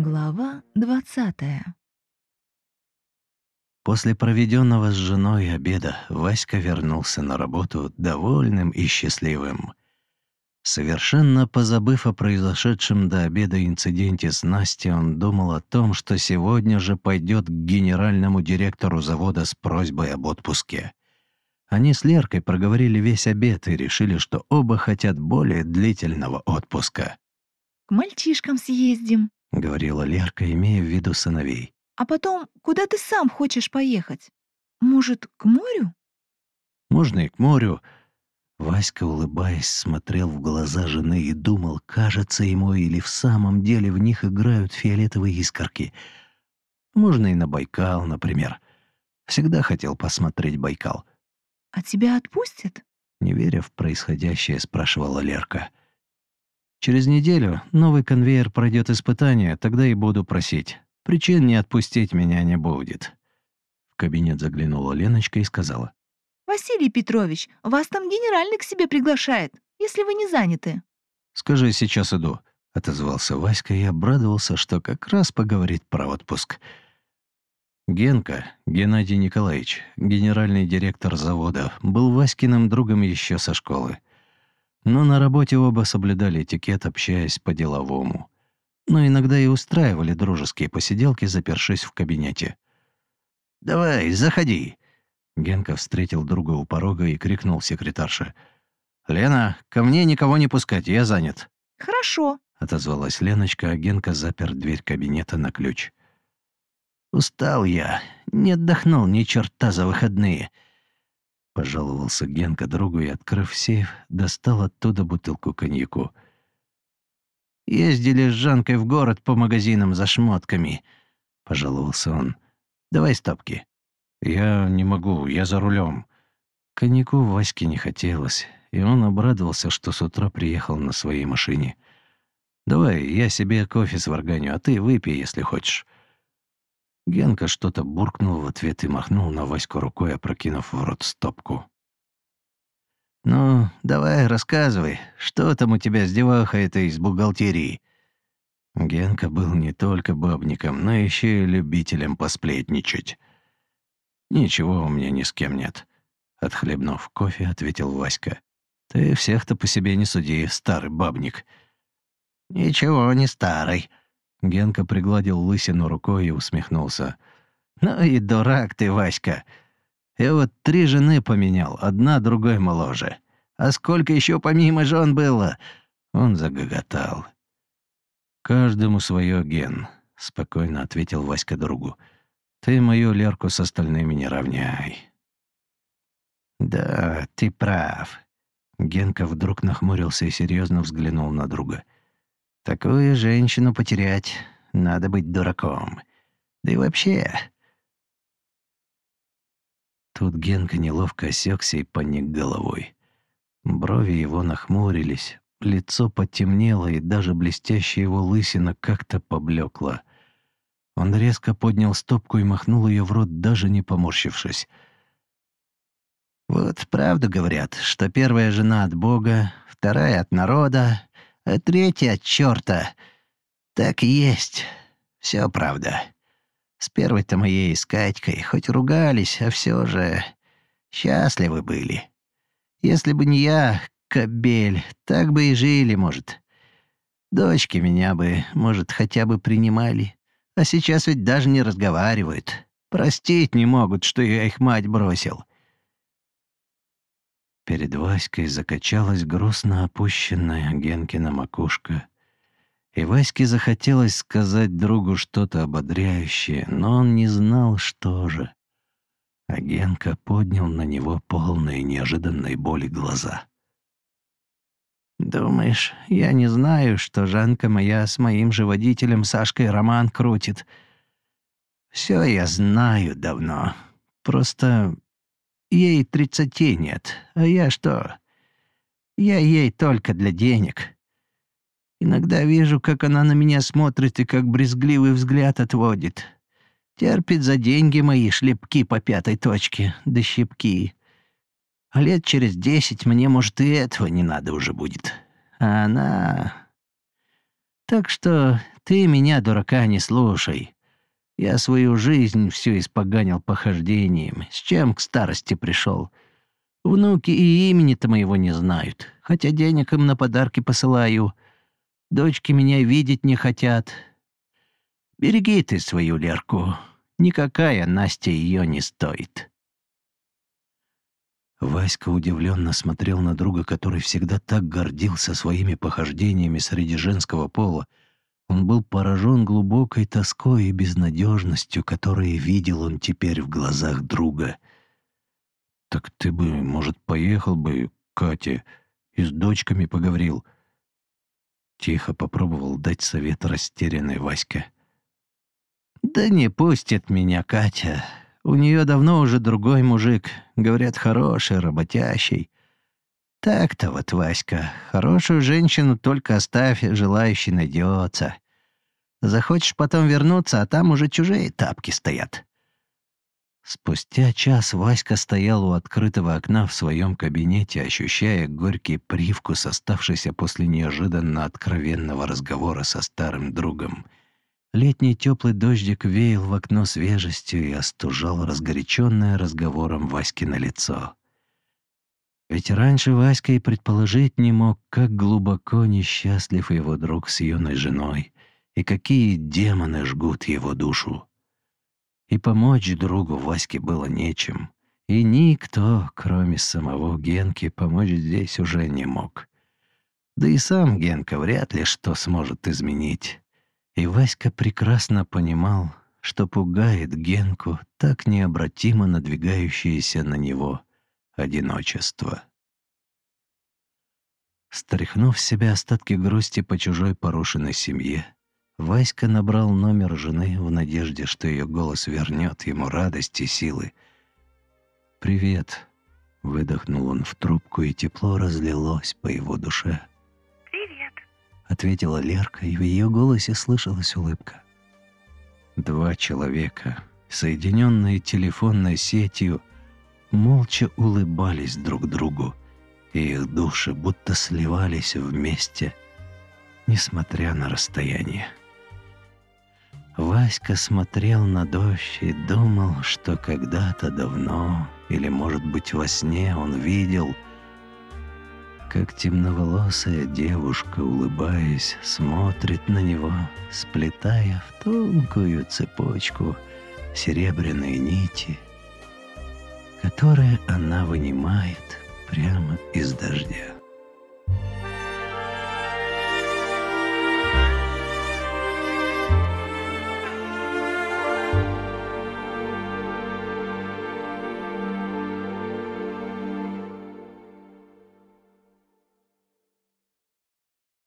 Глава двадцатая. После проведенного с женой обеда Васька вернулся на работу довольным и счастливым. Совершенно позабыв о произошедшем до обеда инциденте с Настей, он думал о том, что сегодня же пойдет к генеральному директору завода с просьбой об отпуске. Они с Леркой проговорили весь обед и решили, что оба хотят более длительного отпуска. К мальчишкам съездим, — говорила Лерка, имея в виду сыновей. а потом куда ты сам хочешь поехать? Может, к морю? Можно и к морю. Васька, улыбаясь, смотрел в глаза жены и думал, кажется ему или в самом деле в них играют фиолетовые искорки. Можно и на Байкал, например. Всегда хотел посмотреть Байкал. А тебя отпустят? Не веря в происходящее, спрашивала Лерка. Через неделю новый конвейер пройдет испытание, тогда и буду просить. Причин не отпустить меня не будет. В кабинет заглянула Леночка и сказала. Василий Петрович, вас там генеральный к себе приглашает, если вы не заняты. «Скажи, сейчас иду», — отозвался Васька и обрадовался, что как раз поговорит про отпуск. Генка, Геннадий Николаевич, генеральный директор завода, был Васькиным другом еще со школы. Но на работе оба соблюдали этикет, общаясь по-деловому. Но иногда и устраивали дружеские посиделки, запершись в кабинете. «Давай, заходи!» Генка встретил друга у порога и крикнул секретарше. «Лена, ко мне никого не пускать, я занят». Хорошо. Отозвалась Леночка, а Генка запер дверь кабинета на ключ. «Устал я, не отдохнул ни черта за выходные», — пожаловался Генка другу и, открыв сейф, достал оттуда бутылку коньяку. «Ездили с Жанкой в город по магазинам за шмотками», — пожаловался он. «Давай стопки». «Я не могу, я за рулем». Коньяку Ваське не хотелось, и он обрадовался, что с утра приехал на своей машине. «Давай, я себе кофе сварганю, а ты выпей, если хочешь». Генка что-то буркнул в ответ и махнул на Ваську рукой, опрокинув в рот стопку. «Ну, давай, рассказывай, что там у тебя с девахой этой из бухгалтерии?» Генка был не только бабником, но еще и любителем посплетничать. «Ничего у меня ни с кем нет», — отхлебнув кофе, ответил Васька. «Ты всех-то по себе не суди, старый бабник». «Ничего не старый», — Генка пригладил лысину рукой и усмехнулся. «Ну и дурак ты, Васька. Я вот три жены поменял, одна другой моложе. А сколько еще помимо жен было?» Он загоготал. «Каждому свое ген», — спокойно ответил Васька другу. «Ты мою Лерку с остальными не равняй». «Да, ты прав». Генка вдруг нахмурился и серьезно взглянул на друга. «Такую женщину потерять — надо быть дураком. Да и вообще...» Тут Генка неловко осекся и поник головой. Брови его нахмурились, лицо потемнело, и даже блестящая его лысина как-то поблекла. Он резко поднял стопку и махнул ее в рот, даже не поморщившись. «Вот правду говорят, что первая жена от Бога, вторая от народа, а третья от черта. Так и есть. Все правда. С первой-то моей с Катькой хоть ругались, а все же счастливы были. Если бы не я, кобель, так бы и жили, может. Дочки меня бы, может, хотя бы принимали. А сейчас ведь даже не разговаривают. Простить не могут, что я их мать бросил. Перед Васькой закачалась грустно опущенная Генкина макушка. И Ваське захотелось сказать другу что-то ободряющее, но он не знал, что же. А Генка поднял на него полные неожиданной боли глаза. «Думаешь, я не знаю, что Жанка моя с моим же водителем Сашкой роман крутит? Все я знаю давно. Просто ей тридцати нет, а я что? Я ей только для денег. Иногда вижу, как она на меня смотрит и как брезгливый взгляд отводит. Терпит за деньги мои шлепки по пятой точке, да щепки. А лет через десять мне, может, и этого не надо уже будет. А она... Так что ты меня, дурака, не слушай. Я свою жизнь всю испоганил похождением. С чем к старости пришел? Внуки и имени-то моего не знают, хотя денег им на подарки посылаю. Дочки меня видеть не хотят. Береги ты свою Лерку. Никакая Настя ее не стоит. Васька удивленно смотрел на друга, который всегда так гордился своими похождениями среди женского пола, он был поражен глубокой тоской и безнадежностью, которые видел он теперь в глазах друга. «Так ты бы, может, поехал бы, Катя, и с дочками поговорил?» Тихо попробовал дать совет растерянный Васька. «Да не пустит меня Катя. У нее давно уже другой мужик. Говорят, хороший, работящий. Так-то вот, Васька, хорошую женщину только оставь, желающий найдется. Захочешь потом вернуться, а там уже чужие тапки стоят. Спустя час Васька стоял у открытого окна в своем кабинете, ощущая горький привкус, оставшийся после неожиданно откровенного разговора со старым другом. Летний теплый дождик веял в окно свежестью и остужал разгоряченное разговором Васьки на лицо. Ведь раньше Васька и предположить не мог, как глубоко несчастлив его друг с юной женой, и какие демоны жгут его душу. И помочь другу Ваське было нечем, и никто, кроме самого Генки, помочь здесь уже не мог. Да и сам Генка вряд ли что сможет изменить. И Васька прекрасно понимал, что пугает Генку так необратимо надвигающееся на него одиночество. Стряхнув с себя остатки грусти по чужой порушенной семье, Васька набрал номер жены в надежде, что ее голос вернет ему радость и силы. «Привет», — выдохнул он в трубку, и тепло разлилось по его душе. «Привет», — ответила Лерка, и в ее голосе слышалась улыбка. Два человека, соединенные телефонной сетью, молча улыбались друг другу, и их души будто сливались вместе, несмотря на расстояние. Васька смотрел на дождь и думал, что когда-то давно, или, может быть, во сне он видел, как темноволосая девушка, улыбаясь, смотрит на него, сплетая в тонкую цепочку серебряные нити — которые она вынимает прямо из дождя.